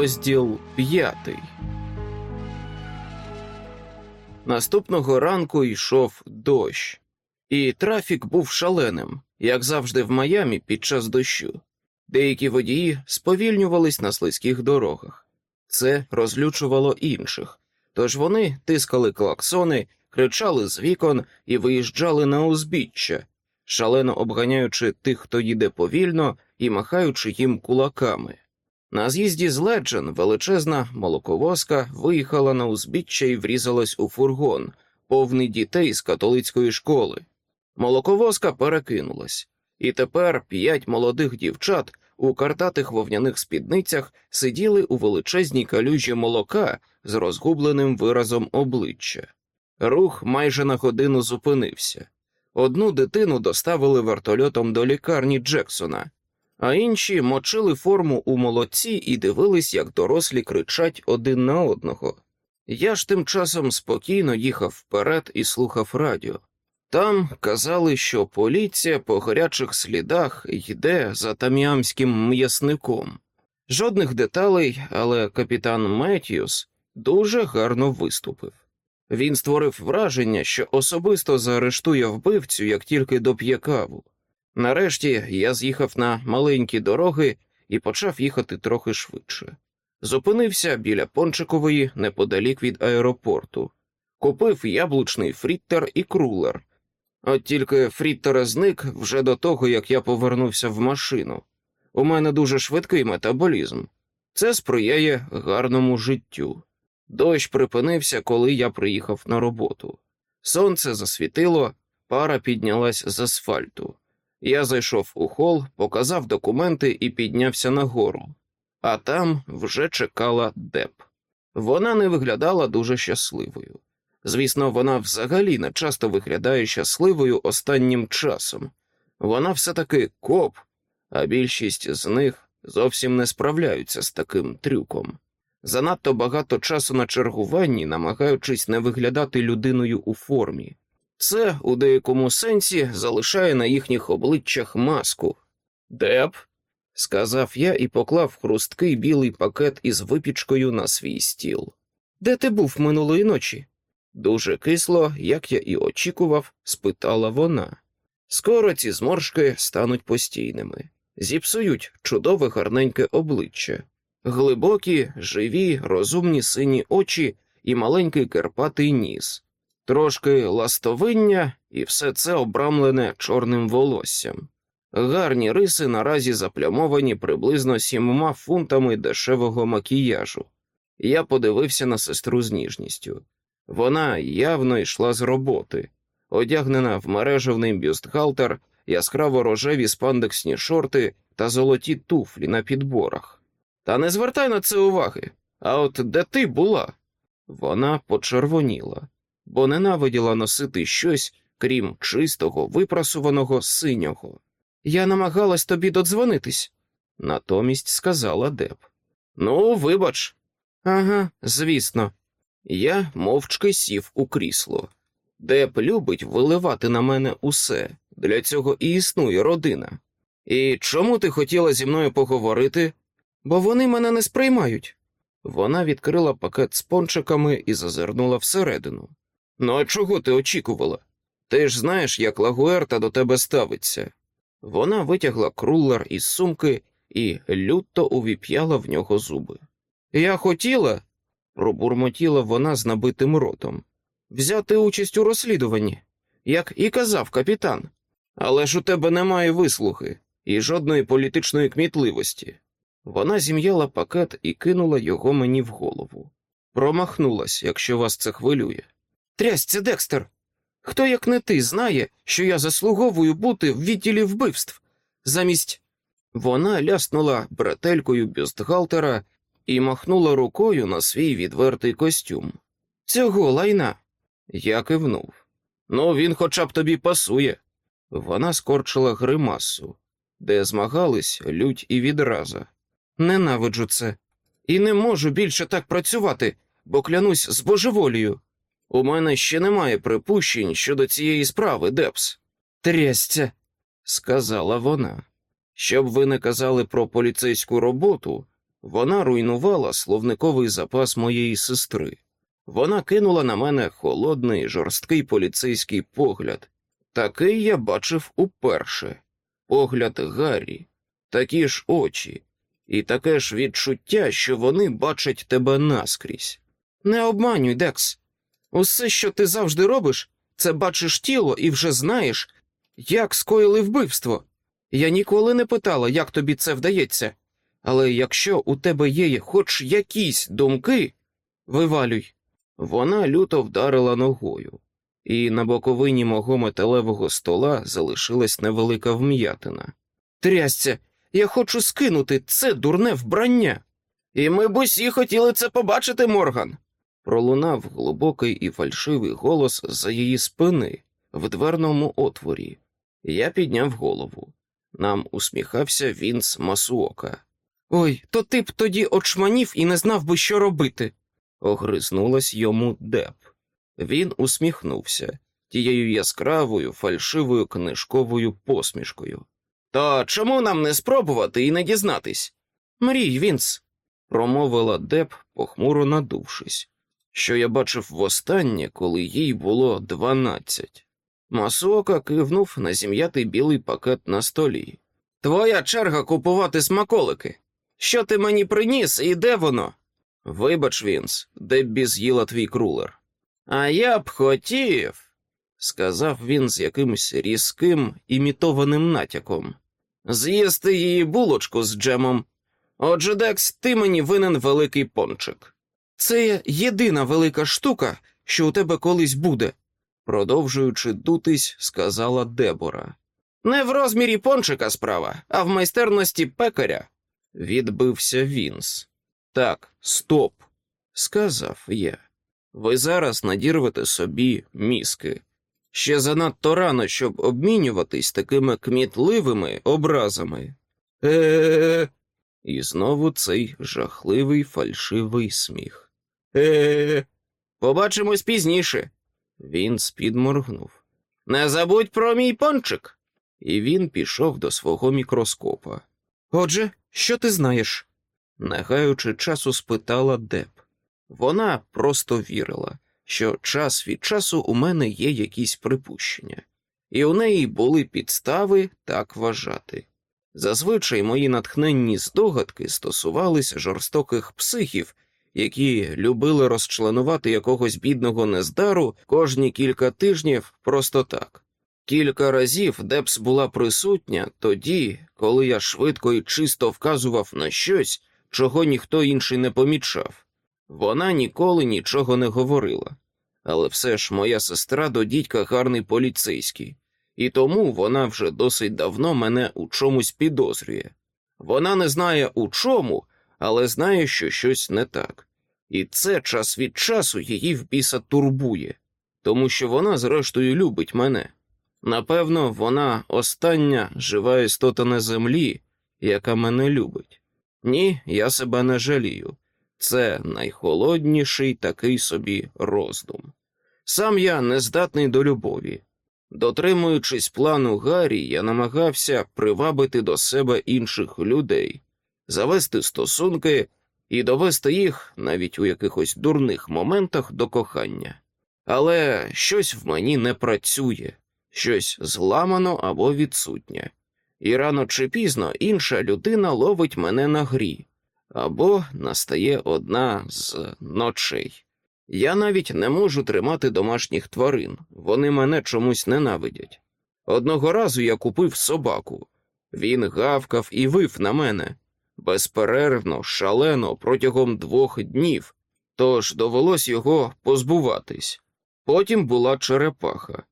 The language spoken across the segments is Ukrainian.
Розділ п'ятий. Наступного ранку йшов дощ, і трафік був шаленим, як завжди в Майамі під час дощу. Деякі водії сповільнювались на слизьких дорогах. Це розлючувало інших, тож вони тискали клаксони, кричали з вікон і виїжджали на узбіччя, шалено обганяючи тих, хто їде повільно, і махаючи їм кулаками. На з'їзді з Леджен величезна молоковозка виїхала на узбіччя і врізалась у фургон, повний дітей з католицької школи. Молоковозка перекинулась, і тепер п'ять молодих дівчат у картатих вовняних спідницях сиділи у величезній калюжі молока з розгубленим виразом обличчя. Рух майже на годину зупинився. Одну дитину доставили вертольотом до лікарні Джексона, а інші мочили форму у молодці і дивились, як дорослі кричать один на одного. Я ж тим часом спокійно їхав вперед і слухав радіо. Там казали, що поліція по гарячих слідах йде за там'ямським м'ясником. Жодних деталей, але капітан Меттьюс дуже гарно виступив. Він створив враження, що особисто заарештує вбивцю, як тільки доп'є каву. Нарешті я з'їхав на маленькі дороги і почав їхати трохи швидше. Зупинився біля Пончикової неподалік від аеропорту, купив яблучний фріттер і крулер. От тільки фріттер зник вже до того, як я повернувся в машину. У мене дуже швидкий метаболізм. Це сприяє гарному життю. Дощ припинився, коли я приїхав на роботу. Сонце засвітило, пара піднялась з асфальту. Я зайшов у хол, показав документи і піднявся нагору, а там вже чекала Деп. Вона не виглядала дуже щасливою. Звісно, вона взагалі не часто виглядає щасливою останнім часом. Вона все таки коп, а більшість з них зовсім не справляються з таким трюком. Занадто багато часу на чергуванні, намагаючись не виглядати людиною у формі. Це у деякому сенсі залишає на їхніх обличчях маску. Деп, сказав я і поклав хрусткий білий пакет із випічкою на свій стіл. Де ти був минулої ночі? Дуже кисло, як я і очікував, спитала вона. Скоро ці зморшки стануть постійними, зіпсують чудове гарненьке обличчя, глибокі, живі, розумні сині очі і маленький керпатий ніс трошки ластовиння, і все це обрамлене чорним волоссям. Гарні риси наразі заплямовані приблизно сімома фунтами дешевого макіяжу. Я подивився на сестру з ніжністю. Вона явно йшла з роботи, одягнена в мережевний бюстгальтер, яскраво рожеві спандексні шорти та золоті туфлі на підборах. Та не звертай на це уваги. А от де ти була? Вона почервоніла бо ненавиділа носити щось, крім чистого, випрасуваного синього. Я намагалась тобі додзвонитись, натомість сказала Деб. Ну, вибач. Ага, звісно. Я мовчки сів у крісло. Деб любить виливати на мене усе. Для цього і існує родина. І чому ти хотіла зі мною поговорити? Бо вони мене не сприймають. Вона відкрила пакет з пончиками і зазирнула всередину. Ну, а чого ти очікувала? Ти ж знаєш, як Лагуерта до тебе ставиться. Вона витягла крулер із сумки і люто увіп'яла в нього зуби. Я хотіла, пробурмотіла вона з набитим ротом, взяти участь у розслідуванні, як і казав капітан. Але ж у тебе немає вислухи і жодної політичної кмітливості. Вона зім'яла пакет і кинула його мені в голову. Промахнулась, якщо вас це хвилює. Трясця, Декстер. Хто, як не ти, знає, що я заслуговую бути в відділі вбивств? Замість. Вона ляснула бретелькою бюстгальтера і махнула рукою на свій відвертий костюм. Цього лайна. Я кивнув. Ну, він хоча б тобі пасує. Вона скорчила гримасу, де змагались лють і відраза. Ненавиджу це. І не можу більше так працювати, бо клянусь з божеволію. У мене ще немає припущень щодо цієї справи, Депс. Трясця, сказала вона. Щоб ви не казали про поліцейську роботу, Вона руйнувала словниковий запас моєї сестри. Вона кинула на мене холодний, жорсткий поліцейський погляд. Такий я бачив уперше погляд Гаррі, такі ж очі, і таке ж відчуття, що вони бачать тебе наскрізь. Не обманюй, Декс. Усе, що ти завжди робиш, це бачиш тіло і вже знаєш, як скоїли вбивство. Я ніколи не питала, як тобі це вдається, але якщо у тебе є хоч якісь думки, вивалюй. Вона люто вдарила ногою, і на боковині мого металевого стола залишилась невелика вм'ятина. Трясця, я хочу скинути це дурне вбрання. І ми б усі хотіли це побачити, Морган. Пролунав глибокий і фальшивий голос за її спини в дверному отворі. Я підняв голову. Нам усміхався Вінс Масуока. Ой, то ти б тоді очманів і не знав би, що робити. огризнулась йому Деп. Він усміхнувся тією яскравою фальшивою книжковою посмішкою. То чому нам не спробувати і не дізнатись? Мрій, Вінс, промовила Деб, похмуро надувшись, що я бачив востаннє, коли їй було дванадцять. Масока кивнув на зім'ятий білий пакет на столі. Твоя черга купувати смаколики. Що ти мені приніс і де воно? Вибач, Вінс, Деббі з'їла твій крулер. А я б хотів, сказав він з якимось різким імітованим натяком. З'їсти її булочку з джемом. Отже, Декс, ти мені винен великий пончик. Це єдина велика штука, що у тебе колись буде, продовжуючи дутись, сказала Дебора. Не в розмірі пончика справа, а в майстерності пекаря, відбився Вінс. Так, стоп, сказав я. Ви зараз надірвете собі мізки. Ще занадто рано, щоб обмінюватись такими кмітливими образами. Е. І знову цей жахливий фальшивий сміх. Е. Побачимось пізніше. Він спідморгнув. Не забудь про мій пончик. І він пішов до свого мікроскопа. Отже, що ти знаєш? не гаючи часу, спитала Деп. Вона просто вірила, що час від часу у мене є якісь припущення, і у неї були підстави так вважати. Зазвичай мої натхненні здогадки стосувались жорстоких психів, які любили розчленувати якогось бідного нездару кожні кілька тижнів просто так. Кілька разів Депс була присутня тоді, коли я швидко і чисто вказував на щось, чого ніхто інший не помічав. Вона ніколи нічого не говорила, але все ж моя сестра до дідька гарний поліцейський, і тому вона вже досить давно мене у чомусь підозрює. Вона не знає у чому, але знає, що щось не так. І це час від часу її в біса турбує, тому що вона, зрештою, любить мене. Напевно, вона остання жива істота на землі, яка мене любить. Ні, я себе не жалію. Це найхолодніший такий собі роздум. Сам я не здатний до любові. Дотримуючись плану Гаррі, я намагався привабити до себе інших людей, завести стосунки і довести їх навіть у якихось дурних моментах до кохання. Але щось в мені не працює, щось зламано або відсутнє, і рано чи пізно інша людина ловить мене на грі або настає одна з ночей. Я навіть не можу тримати домашніх тварин, вони мене чомусь ненавидять. Одного разу я купив собаку, він гавкав і вив на мене безперервно, шалено протягом двох днів, тож довелось його позбуватись. Потім була черепаха.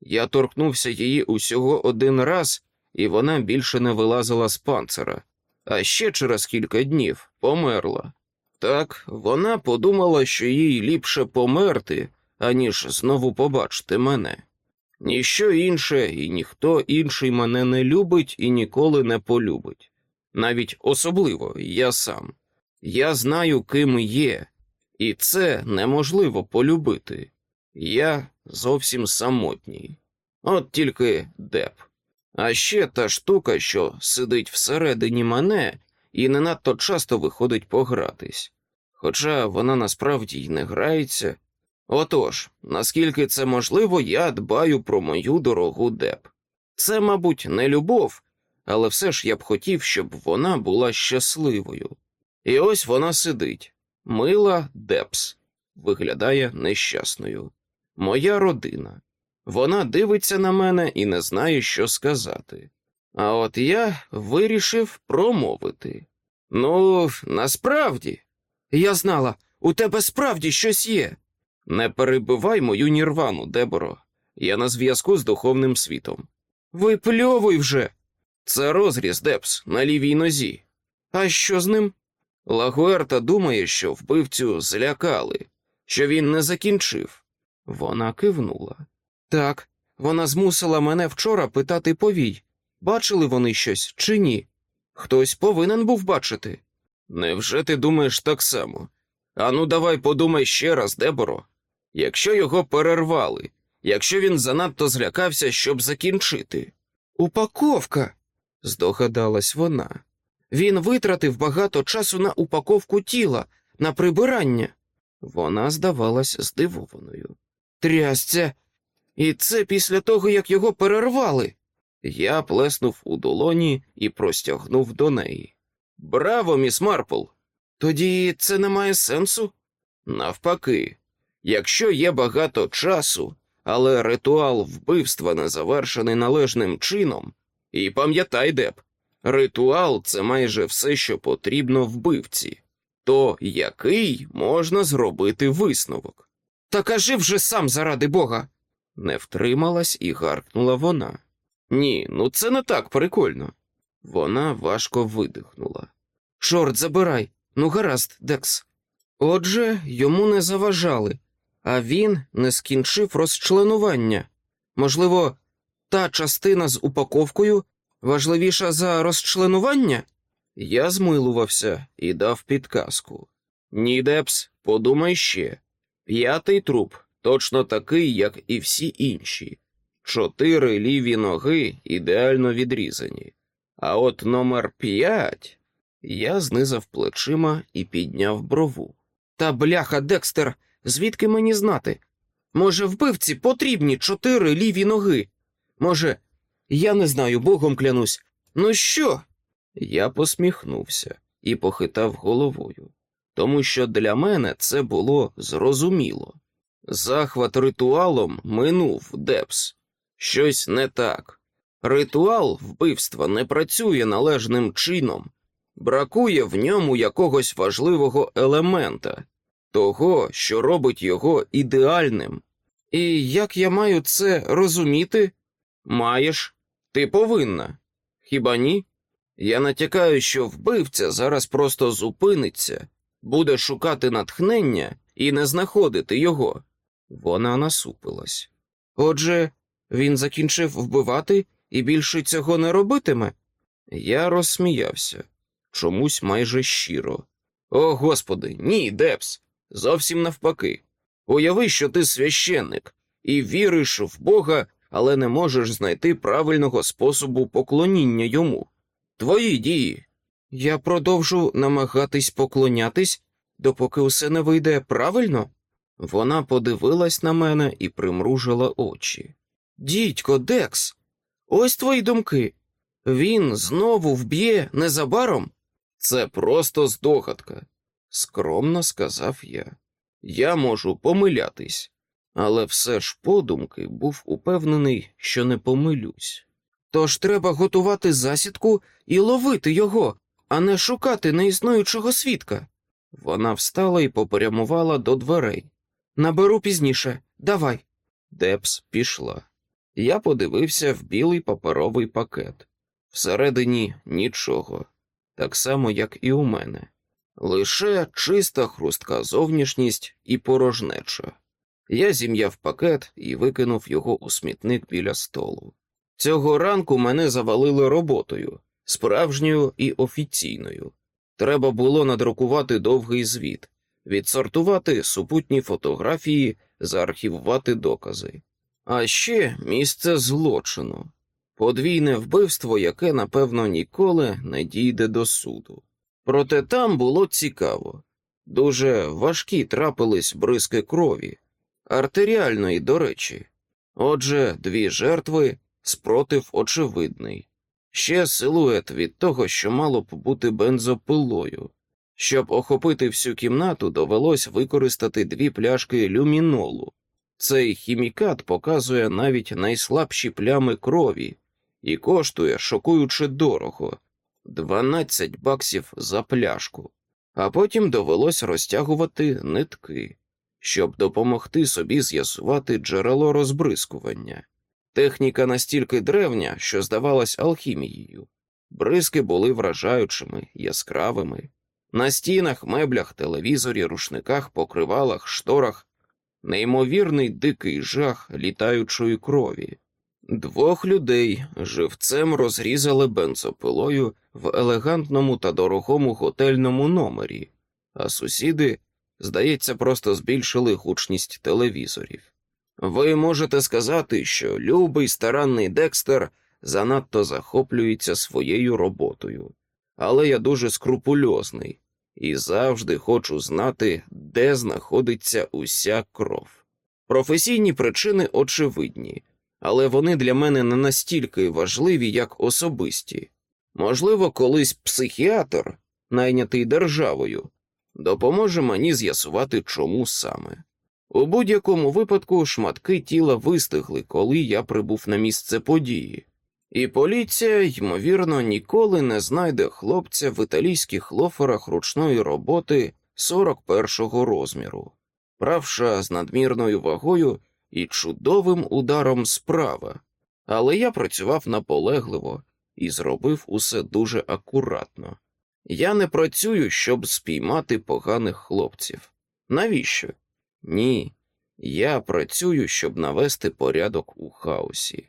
Я торкнувся її усього один раз, і вона більше не вилазила з панцира, а ще через кілька днів померла. Так, вона подумала, що їй ліпше померти, аніж знову побачити мене. Ніщо інше і ніхто інший мене не любить і ніколи не полюбить. Навіть особливо я сам. Я знаю, ким є, і це неможливо полюбити. Я зовсім самотній. От тільки деп. А ще та штука, що сидить всередині мене і не надто часто виходить погратись. Хоча вона насправді й не грається. Отож, наскільки це можливо, я дбаю про мою дорогу Деп. Це, мабуть, не любов, але все ж я б хотів, щоб вона була щасливою. І ось вона сидить, мила Депс, виглядає нещасною. Моя родина. Вона дивиться на мене і не знає, що сказати. А от я вирішив промовити. Ну, насправді, я знала, у тебе справді щось є. Не перебивай мою нірвану, Деборо. Я на зв'язку з духовним світом. Випльовуй вже. Це розріз Депс на лівій нозі. А що з ним? Лагуерта думає, що вбивцю злякали, що він не закінчив. Вона кивнула. Так, вона змусила мене вчора питати повій, бачили вони щось чи ні? Хтось повинен був бачити. Невже ти думаєш так само? Ану, давай подумай ще раз, Деборо. Якщо його перервали, якщо він занадто злякався, щоб закінчити. Упаковка, здогадалась вона. Він витратив багато часу на упаковку тіла, на прибирання. Вона здавалась здивованою. Трясця, і це після того, як його перервали. Я плеснув у долоні і простягнув до неї. Браво, міс Марпл! Тоді це не має сенсу? Навпаки, якщо є багато часу, але ритуал вбивства не завершений належним чином, і пам'ятай, Деп, ритуал це майже все, що потрібно вбивці, то який можна зробити висновок? Та кажи вже сам заради Бога. Не втрималась і гаркнула вона. Ні, ну це не так прикольно. Вона важко видихнула. Чорт, забирай, ну гаразд, Декс. Отже, йому не заважали, а він не скінчив розчленування. Можливо, та частина з упаковкою важливіша за розчленування? Я змилувався і дав підказку. Ні, Дебс, подумай ще. П'ятий труп точно такий, як і всі інші. Чотири ліві ноги ідеально відрізані. А от номер п'ять я знизав плечима і підняв брову. Та бляха, Декстер, звідки мені знати? Може, вбивці потрібні чотири ліві ноги? Може, я не знаю, богом клянусь. Ну що? Я посміхнувся і похитав головою, тому що для мене це було зрозуміло. Захват ритуалом минув, Дебс. Щось не так. Ритуал вбивства не працює належним чином, бракує в ньому якогось важливого елемента, того, що робить його ідеальним. І як я маю це розуміти? Маєш, ти повинна. Хіба ні? Я натякаю, що вбивця зараз просто зупиниться, буде шукати натхнення і не знаходити його. Вона насупилась. Отже, він закінчив вбивати і більше цього не робитиме? Я розсміявся чомусь майже щиро. О, господи, ні, Депс, зовсім навпаки. Уяви, що ти священник і віриш в Бога, але не можеш знайти правильного способу поклоніння йому. Твої дії. Я продовжу намагатись поклонятись, допоки усе не вийде правильно. Вона подивилась на мене і примружила очі. Дідько, Декс, ось твої думки. Він знову вб'є незабаром. Це просто здогадка, скромно сказав я. Я можу помилятись, але все ж подумки був упевнений, що не помилюсь. Тож треба готувати засідку і ловити його, а не шукати неіснуючого свідка. Вона встала і попрямувала до дверей. Наберу пізніше, давай. Депс пішла. Я подивився в білий паперовий пакет. Всередині нічого, так само, як і у мене. Лише чиста хрустка зовнішність і порожнеча. Я зім'яв пакет і викинув його у смітник біля столу. Цього ранку мене завалили роботою, справжньою і офіційною. Треба було надрукувати довгий звіт, відсортувати супутні фотографії, заархівувати докази. А ще місце злочину, подвійне вбивство, яке, напевно, ніколи не дійде до суду. Проте там було цікаво. Дуже важкі трапились бризки крові, артеріальної, до речі. Отже, дві жертви, спротив очевидний, ще силует від того, що мало б бути бензопилою. Щоб охопити всю кімнату, довелось використати дві пляшки люмінолу. Цей хімікат показує навіть найслабші плями крові і коштує шокуючи дорого 12 баксів за пляшку, а потім довелось розтягувати нитки, щоб допомогти собі з'ясувати джерело розбризкування. Техніка настільки древня, що здавалась алхімією. Бризки були вражаючими, яскравими. На стінах, меблях, телевізорі, рушниках, покривалах, шторах неймовірний дикий жах літаючої крові. Двох людей живцем розрізали бензопилою в елегантному та дорогому готельному номері, а сусіди, здається, просто збільшили гучність телевізорів. Ви можете сказати, що любий старанний Декстер занадто захоплюється своєю роботою, але я дуже скрупульозний і завжди хочу знати, де знаходиться уся кров. Професійні причини очевидні, але вони для мене не настільки важливі, як особисті. Можливо, колись психіатр, найнятий державою, допоможе мені з'ясувати, чому саме. У будь-якому випадку шматки тіла вистигли, коли я прибув на місце події, і поліція, ймовірно, ніколи не знайде хлопця в італійських лоферах ручної роботи 41-го розміру, правша з надмірною вагою і чудовим ударом справа. Але я працював наполегливо і зробив усе дуже акуратно. Я не працюю, щоб спіймати поганих хлопців. Навіщо? Ні. Я працюю, щоб навести порядок у хаосі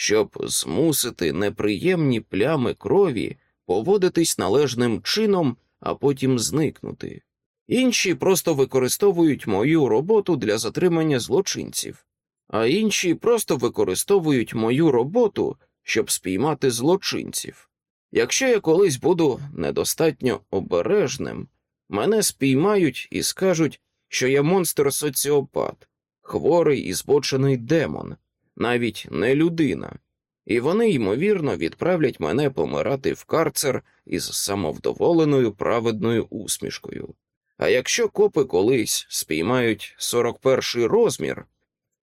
щоб змусити неприємні плями крові поводитись належним чином, а потім зникнути. Інші просто використовують мою роботу для затримання злочинців, а інші просто використовують мою роботу, щоб спіймати злочинців. Якщо я колись буду недостатньо обережним, мене спіймають і скажуть, що я монстр соціопат, хворий і збочений демон навіть не людина, і вони, ймовірно, відправлять мене помирати в карцер із самовдоволеною праведною усмішкою. А якщо копи колись спіймають 41-й розмір,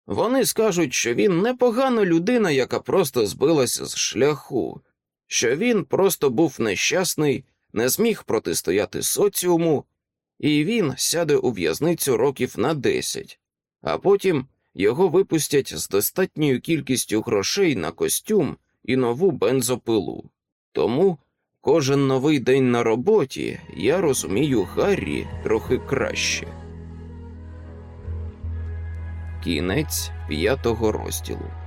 вони скажуть, що він непогана людина, яка просто збилася з шляху, що він просто був нещасний, не зміг протистояти соціуму, і він сяде у в'язницю років на 10, а потім його випустять з достатньою кількістю грошей на костюм і нову бензопилу. Тому кожен новий день на роботі я розумію Гаррі трохи краще. Кінець п'ятого розділу.